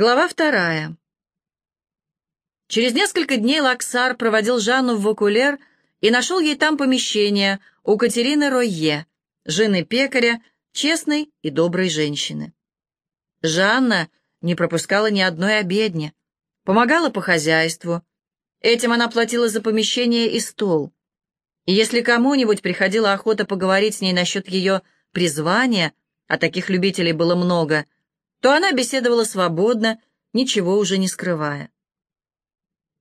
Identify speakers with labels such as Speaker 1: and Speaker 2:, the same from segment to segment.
Speaker 1: Глава вторая. Через несколько дней Лаксар проводил Жанну в Вокулер и нашел ей там помещение у Катерины Ройе, жены пекаря, честной и доброй женщины. Жанна не пропускала ни одной обедни, помогала по хозяйству. Этим она платила за помещение и стол. И если кому-нибудь приходила охота поговорить с ней насчет ее призвания, а таких любителей было много — то она беседовала свободно, ничего уже не скрывая.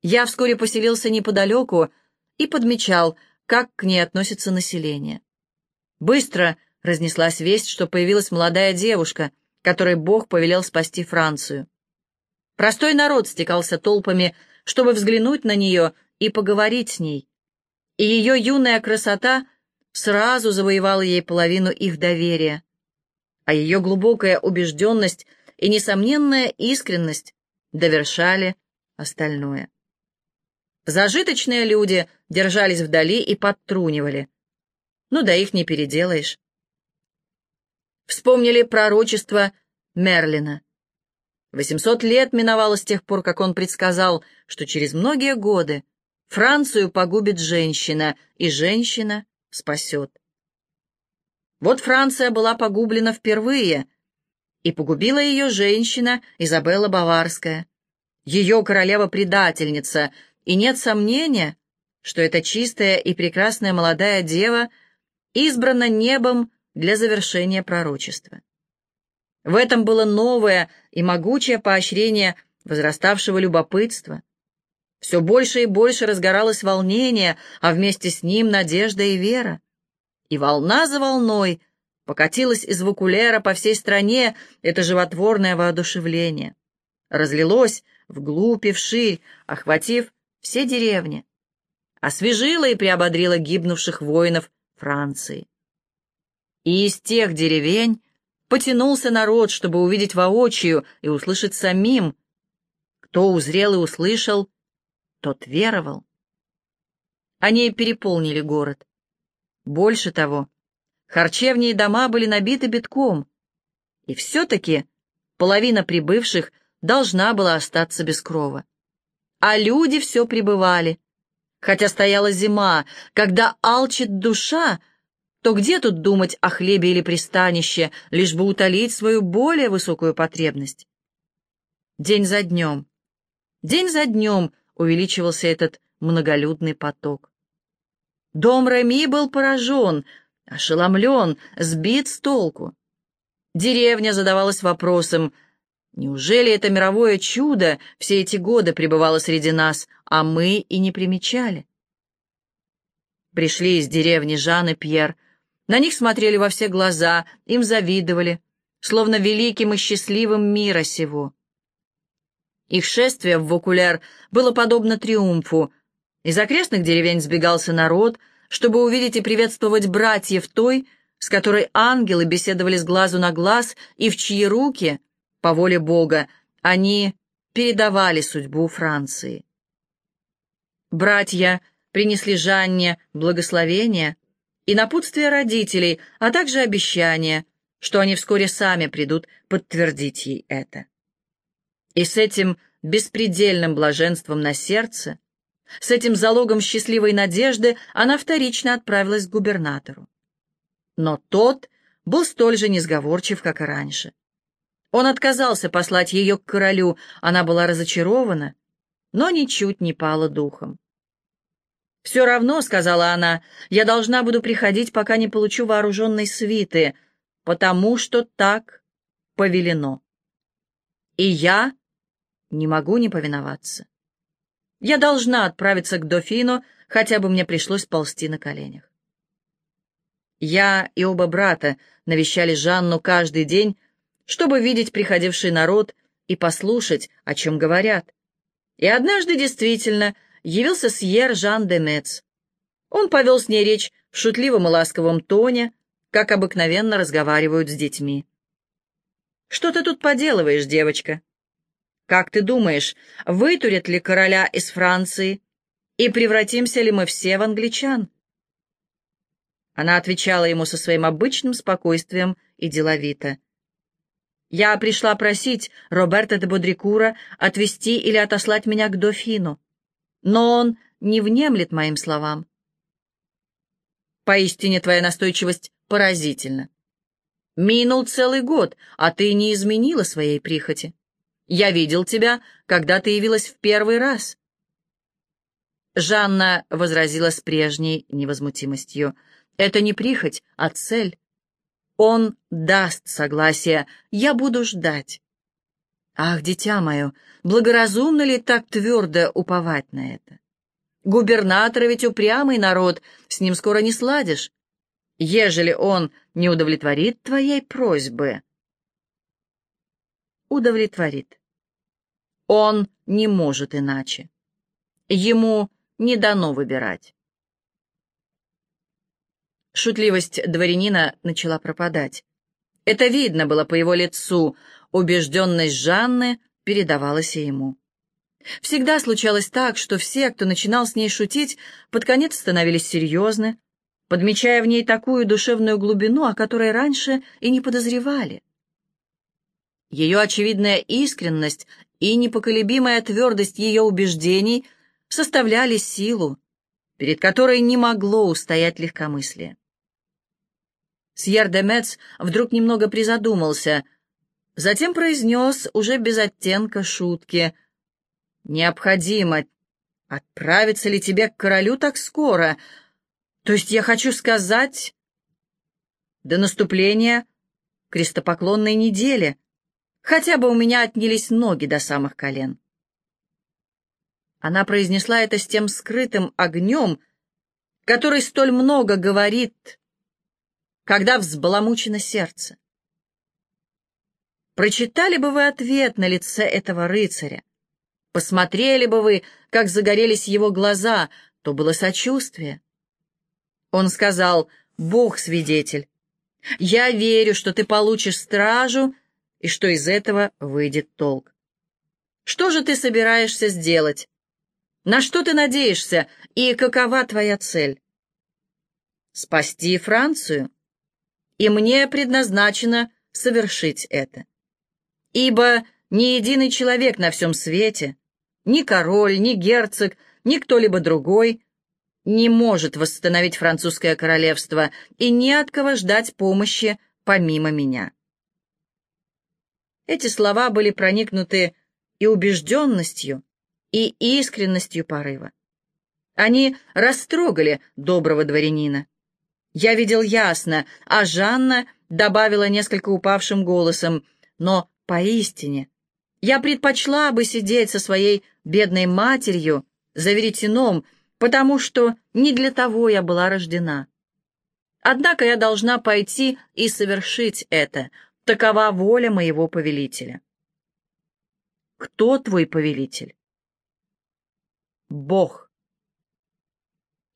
Speaker 1: Я вскоре поселился неподалеку и подмечал, как к ней относится население. Быстро разнеслась весть, что появилась молодая девушка, которой Бог повелел спасти Францию. Простой народ стекался толпами, чтобы взглянуть на нее и поговорить с ней. И ее юная красота сразу завоевала ей половину их доверия а ее глубокая убежденность и несомненная искренность довершали остальное. Зажиточные люди держались вдали и подтрунивали. Ну да их не переделаешь. Вспомнили пророчество Мерлина. Восемьсот лет миновало с тех пор, как он предсказал, что через многие годы Францию погубит женщина, и женщина спасет. Вот Франция была погублена впервые, и погубила ее женщина Изабелла Баварская, ее королева-предательница, и нет сомнения, что эта чистая и прекрасная молодая дева избрана небом для завершения пророчества. В этом было новое и могучее поощрение возраставшего любопытства. Все больше и больше разгоралось волнение, а вместе с ним надежда и вера и волна за волной покатилась из вокулера по всей стране это животворное воодушевление. Разлилось вглубь и вширь, охватив все деревни. Освежило и приободрило гибнувших воинов Франции. И из тех деревень потянулся народ, чтобы увидеть воочию и услышать самим. Кто узрел и услышал, тот веровал. Они переполнили город. Больше того, харчевни и дома были набиты битком, и все-таки половина прибывших должна была остаться без крова. А люди все прибывали. Хотя стояла зима, когда алчит душа, то где тут думать о хлебе или пристанище, лишь бы утолить свою более высокую потребность? День за днем, день за днем увеличивался этот многолюдный поток. Дом Реми был поражен, ошеломлен, сбит с толку. Деревня задавалась вопросом, неужели это мировое чудо все эти годы пребывало среди нас, а мы и не примечали? Пришли из деревни Жан и Пьер. На них смотрели во все глаза, им завидовали, словно великим и счастливым мира сего. Их шествие в Вокуляр было подобно триумфу, из окрестных деревень сбегался народ, чтобы увидеть и приветствовать братьев той, с которой ангелы беседовали с глазу на глаз, и в чьи руки, по воле Бога, они передавали судьбу Франции. Братья принесли Жанне благословение и напутствие родителей, а также обещание, что они вскоре сами придут подтвердить ей это. И с этим беспредельным блаженством на сердце с этим залогом счастливой надежды она вторично отправилась к губернатору. Но тот был столь же несговорчив, как и раньше. Он отказался послать ее к королю, она была разочарована, но ничуть не пала духом. «Все равно», — сказала она, — «я должна буду приходить, пока не получу вооруженной свиты, потому что так повелено. И я не могу не повиноваться». Я должна отправиться к дофину, хотя бы мне пришлось ползти на коленях. Я и оба брата навещали Жанну каждый день, чтобы видеть приходивший народ и послушать, о чем говорят. И однажды действительно явился Сьер Жан де Мец. Он повел с ней речь в шутливом и ласковом тоне, как обыкновенно разговаривают с детьми. «Что ты тут поделываешь, девочка?» Как ты думаешь, вытурят ли короля из Франции и превратимся ли мы все в англичан?» Она отвечала ему со своим обычным спокойствием и деловито. Я пришла просить Роберта де Бодрикура отвезти или отослать меня к дофину, но он не внемлет моим словам. Поистине твоя настойчивость поразительна. Минул целый год, а ты не изменила своей прихоти. Я видел тебя, когда ты явилась в первый раз. Жанна возразила с прежней невозмутимостью. Это не прихоть, а цель. Он даст согласие, я буду ждать. Ах, дитя мое, благоразумно ли так твердо уповать на это? Губернатор ведь упрямый народ, с ним скоро не сладишь. Ежели он не удовлетворит твоей просьбы, удовлетворит. Он не может иначе. Ему не дано выбирать. Шутливость дворянина начала пропадать. Это видно было по его лицу, убежденность Жанны передавалась и ему. Всегда случалось так, что все, кто начинал с ней шутить, под конец становились серьезны, подмечая в ней такую душевную глубину, о которой раньше и не подозревали. Ее очевидная искренность и непоколебимая твердость ее убеждений составляли силу, перед которой не могло устоять легкомыслие. Сьер де Мец вдруг немного призадумался, затем произнес уже без оттенка шутки. «Необходимо. Отправиться ли тебе к королю так скоро? То есть я хочу сказать...» «До наступления крестопоклонной недели. Хотя бы у меня отнялись ноги до самых колен». Она произнесла это с тем скрытым огнем, который столь много говорит когда взбаламучено сердце. Прочитали бы вы ответ на лице этого рыцаря, посмотрели бы вы, как загорелись его глаза, то было сочувствие. Он сказал, «Бог свидетель, я верю, что ты получишь стражу и что из этого выйдет толк. Что же ты собираешься сделать? На что ты надеешься и какова твоя цель? Спасти Францию? и мне предназначено совершить это. Ибо ни единый человек на всем свете, ни король, ни герцог, ни кто-либо другой не может восстановить французское королевство и не от кого ждать помощи помимо меня. Эти слова были проникнуты и убежденностью, и искренностью порыва. Они растрогали доброго дворянина. Я видел ясно, а Жанна добавила несколько упавшим голосом, но поистине я предпочла бы сидеть со своей бедной матерью за веретеном, потому что не для того я была рождена. Однако я должна пойти и совершить это. Такова воля моего повелителя. Кто твой повелитель? Бог.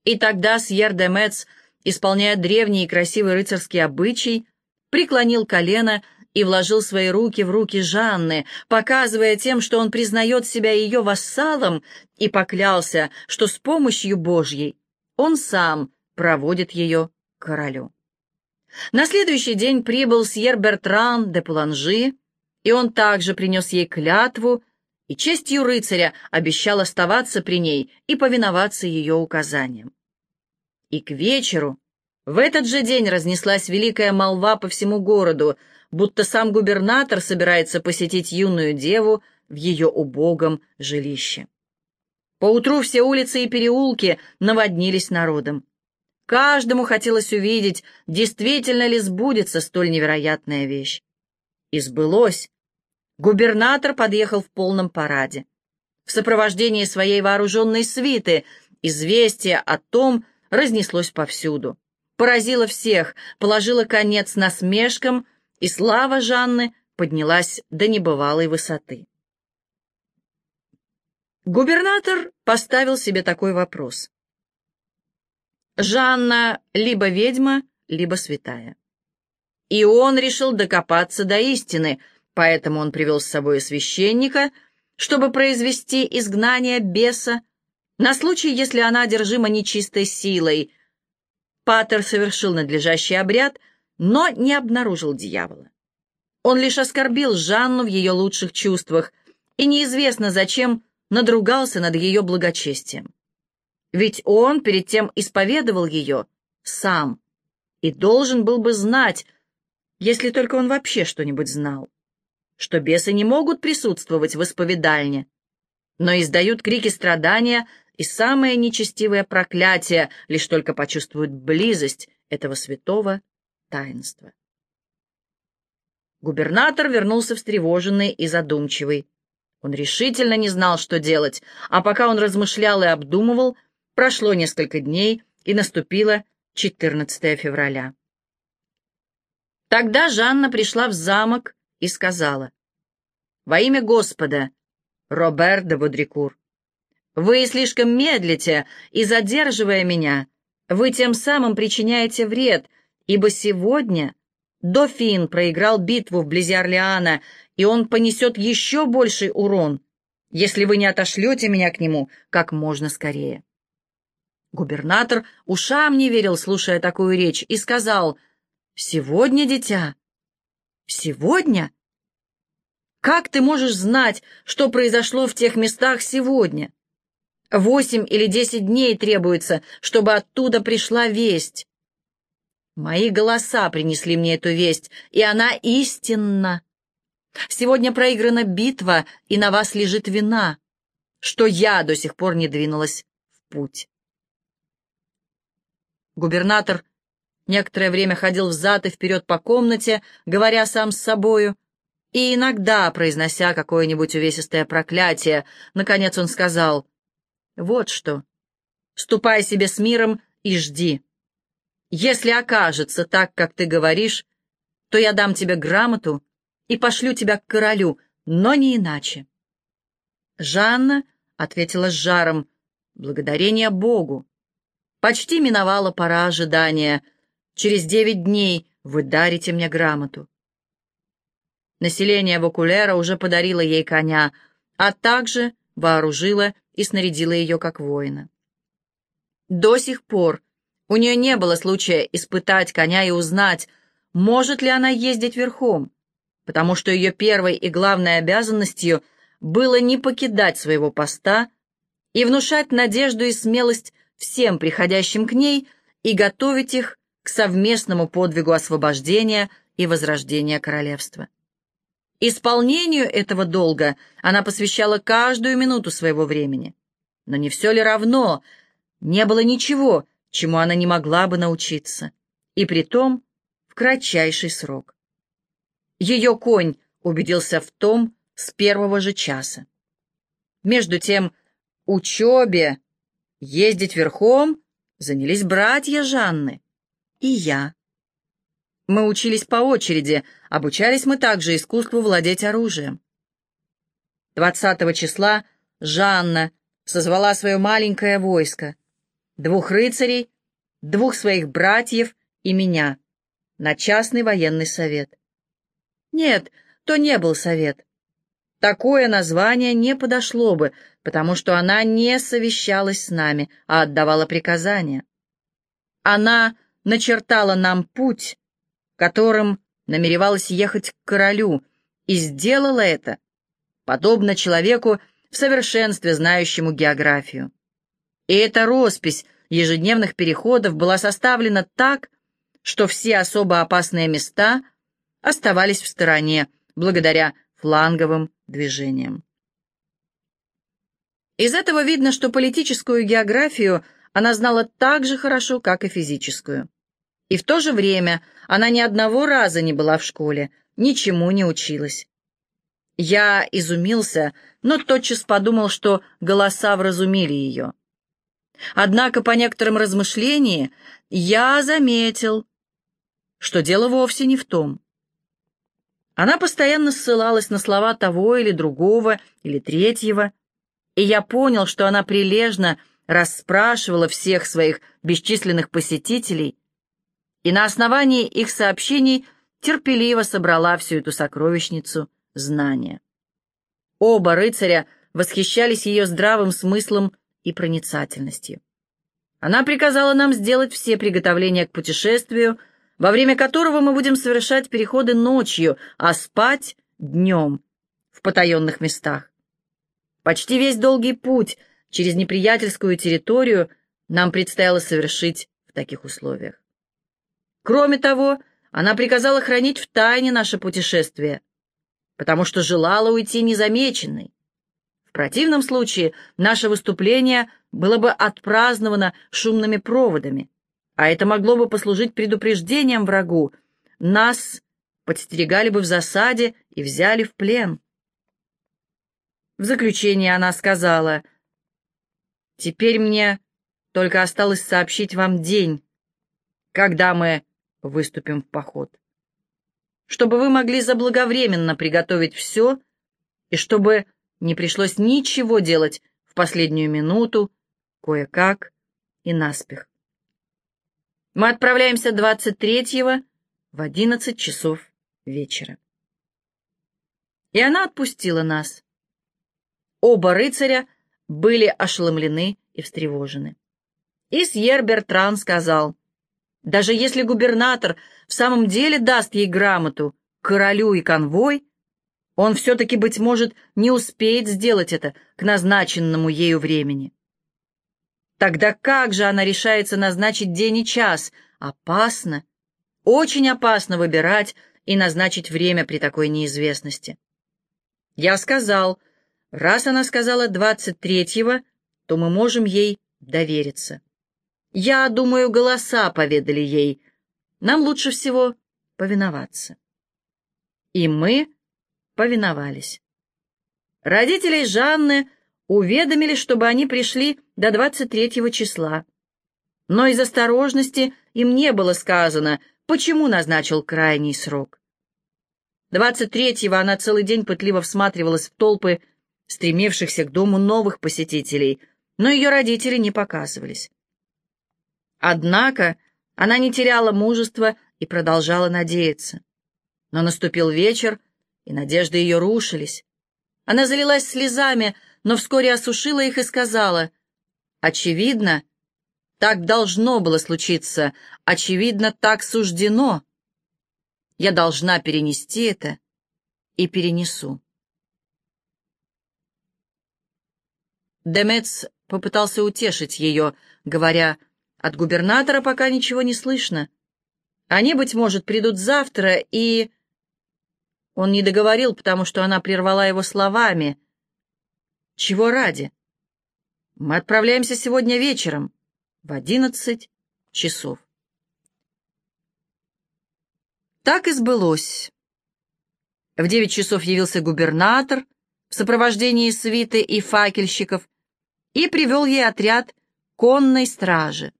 Speaker 1: И тогда Сьер де Мец исполняя древний и красивый рыцарский обычай, преклонил колено и вложил свои руки в руки Жанны, показывая тем, что он признает себя ее вассалом, и поклялся, что с помощью Божьей он сам проводит ее к королю. На следующий день прибыл Сьер Бертран де Пуланжи, и он также принес ей клятву и честью рыцаря обещал оставаться при ней и повиноваться ее указаниям. И к вечеру в этот же день разнеслась великая молва по всему городу, будто сам губернатор собирается посетить юную деву в ее убогом жилище. Поутру все улицы и переулки наводнились народом. Каждому хотелось увидеть, действительно ли сбудется столь невероятная вещь. И сбылось. Губернатор подъехал в полном параде. В сопровождении своей вооруженной свиты известие о том, разнеслось повсюду. Поразило всех, положило конец насмешкам, и слава Жанны поднялась до небывалой высоты. Губернатор поставил себе такой вопрос. Жанна либо ведьма, либо святая. И он решил докопаться до истины, поэтому он привел с собой священника, чтобы произвести изгнание беса, на случай, если она одержима нечистой силой. Патер совершил надлежащий обряд, но не обнаружил дьявола. Он лишь оскорбил Жанну в ее лучших чувствах и неизвестно зачем надругался над ее благочестием. Ведь он перед тем исповедовал ее сам и должен был бы знать, если только он вообще что-нибудь знал, что бесы не могут присутствовать в исповедальне, но издают крики страдания и самое нечестивое проклятие, лишь только почувствуют близость этого святого таинства. Губернатор вернулся встревоженный и задумчивый. Он решительно не знал, что делать, а пока он размышлял и обдумывал, прошло несколько дней, и наступило 14 февраля. Тогда Жанна пришла в замок и сказала, «Во имя Господа, Робер де Бодрикур, вы слишком медлите, и, задерживая меня, вы тем самым причиняете вред, ибо сегодня Дофин проиграл битву вблизи Орлеана, и он понесет еще больший урон, если вы не отошлете меня к нему как можно скорее. Губернатор ушам не верил, слушая такую речь, и сказал, «Сегодня, дитя? Сегодня? Как ты можешь знать, что произошло в тех местах сегодня? Восемь или десять дней требуется, чтобы оттуда пришла весть. Мои голоса принесли мне эту весть, и она истинна. Сегодня проиграна битва, и на вас лежит вина, что я до сих пор не двинулась в путь. Губернатор некоторое время ходил взад и вперед по комнате, говоря сам с собою, и иногда, произнося какое-нибудь увесистое проклятие, наконец он сказал, «Вот что, ступай себе с миром и жди». Если окажется так, как ты говоришь, то я дам тебе грамоту и пошлю тебя к королю, но не иначе. Жанна ответила с жаром, благодарение Богу. Почти миновала пора ожидания. Через девять дней вы дарите мне грамоту. Население Вокулера уже подарило ей коня, а также вооружило и снарядило ее как воина. До сих пор у нее не было случая испытать коня и узнать, может ли она ездить верхом, потому что ее первой и главной обязанностью было не покидать своего поста и внушать надежду и смелость всем приходящим к ней и готовить их к совместному подвигу освобождения и возрождения королевства. Исполнению этого долга она посвящала каждую минуту своего времени. Но не все ли равно? Не было ничего, чему она не могла бы научиться, и притом в кратчайший срок. Ее конь убедился в том с первого же часа. Между тем, учебе ездить верхом занялись братья Жанны и я. Мы учились по очереди, обучались мы также искусству владеть оружием. 20 числа Жанна созвала свое маленькое войско двух рыцарей, двух своих братьев и меня на частный военный совет. Нет, то не был совет. Такое название не подошло бы, потому что она не совещалась с нами, а отдавала приказания. Она начертала нам путь, которым намеревалась ехать к королю, и сделала это, подобно человеку в совершенстве знающему географию. И эта роспись ежедневных переходов была составлена так, что все особо опасные места оставались в стороне благодаря фланговым движениям. Из этого видно, что политическую географию она знала так же хорошо, как и физическую. И в то же время она ни одного раза не была в школе, ничему не училась. Я изумился, но тотчас подумал, что голоса вразумили ее. Однако по некоторым размышлениям я заметил, что дело вовсе не в том. Она постоянно ссылалась на слова того или другого, или третьего, и я понял, что она прилежно расспрашивала всех своих бесчисленных посетителей и на основании их сообщений терпеливо собрала всю эту сокровищницу знания. Оба рыцаря восхищались ее здравым смыслом и проницательностью. Она приказала нам сделать все приготовления к путешествию, во время которого мы будем совершать переходы ночью, а спать днем в потаенных местах. Почти весь долгий путь через неприятельскую территорию нам предстояло совершить в таких условиях. Кроме того, она приказала хранить в тайне наше путешествие, потому что желала уйти незамеченной. В противном случае наше выступление было бы отпраздновано шумными проводами, а это могло бы послужить предупреждением врагу. Нас подстерегали бы в засаде и взяли в плен. В заключение она сказала, «Теперь мне только осталось сообщить вам день, когда мы выступим в поход, чтобы вы могли заблаговременно приготовить все и чтобы не пришлось ничего делать в последнюю минуту, кое-как и наспех. Мы отправляемся 23-го в 11 часов вечера. И она отпустила нас. Оба рыцаря были ошеломлены и встревожены. И Сьер Бертран сказал, даже если губернатор в самом деле даст ей грамоту, королю и конвой, он все-таки, быть может, не успеет сделать это к назначенному ею времени. Тогда как же она решается назначить день и час? Опасно, очень опасно выбирать и назначить время при такой неизвестности. Я сказал, раз она сказала двадцать третьего, то мы можем ей довериться. Я думаю, голоса поведали ей. Нам лучше всего повиноваться. И мы повиновались. Родителей Жанны уведомили, чтобы они пришли до 23 числа. Но из осторожности им не было сказано, почему назначил крайний срок. 23-го она целый день пытливо всматривалась в толпы стремившихся к дому новых посетителей, но ее родители не показывались. Однако она не теряла мужества и продолжала надеяться. Но наступил вечер, и надежды ее рушились. Она залилась слезами, но вскоре осушила их и сказала, «Очевидно, так должно было случиться, очевидно, так суждено. Я должна перенести это и перенесу». Демец попытался утешить ее, говоря, от губернатора пока ничего не слышно. Они, быть может, придут завтра, и...» Он не договорил, потому что она прервала его словами. «Чего ради? Мы отправляемся сегодня вечером, в одиннадцать часов». Так и сбылось. В девять часов явился губернатор в сопровождении свиты и факельщиков и привел ей отряд конной стражи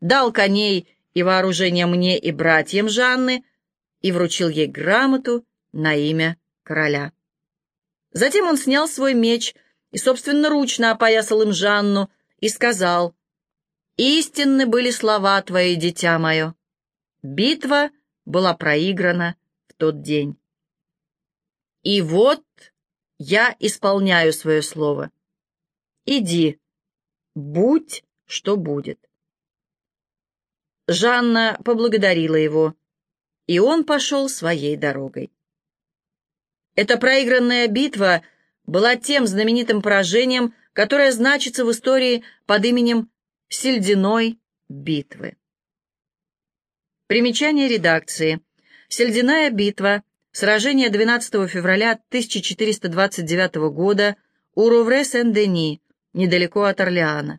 Speaker 1: дал коней и вооружение мне и братьям Жанны и вручил ей грамоту на имя короля. Затем он снял свой меч и собственноручно опоясал им Жанну и сказал, «Истинны были слова твои, дитя мое. Битва была проиграна в тот день. И вот я исполняю свое слово. Иди, будь, что будет». Жанна поблагодарила его, и он пошел своей дорогой. Эта проигранная битва была тем знаменитым поражением, которое значится в истории под именем Сельдиной битвы. Примечание редакции. Сельдиная битва. Сражение 12 февраля 1429 года у Рувре-Сен-Дени, недалеко от Орлеана,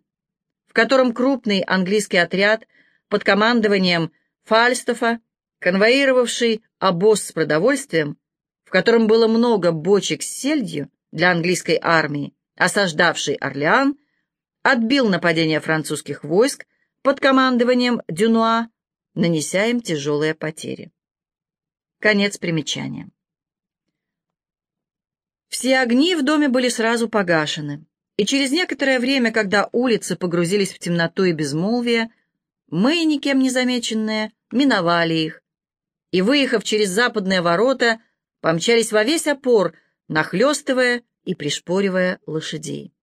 Speaker 1: в котором крупный английский отряд – под командованием Фальстафа, конвоировавший обоз с продовольствием, в котором было много бочек с сельдью для английской армии, осаждавший Орлеан, отбил нападение французских войск под командованием Дюнуа, нанеся им тяжелые потери. Конец примечания. Все огни в доме были сразу погашены, и через некоторое время, когда улицы погрузились в темноту и безмолвие, мы, никем не замеченные, миновали их и, выехав через западные ворота, помчались во весь опор, нахлестывая и пришпоривая лошадей.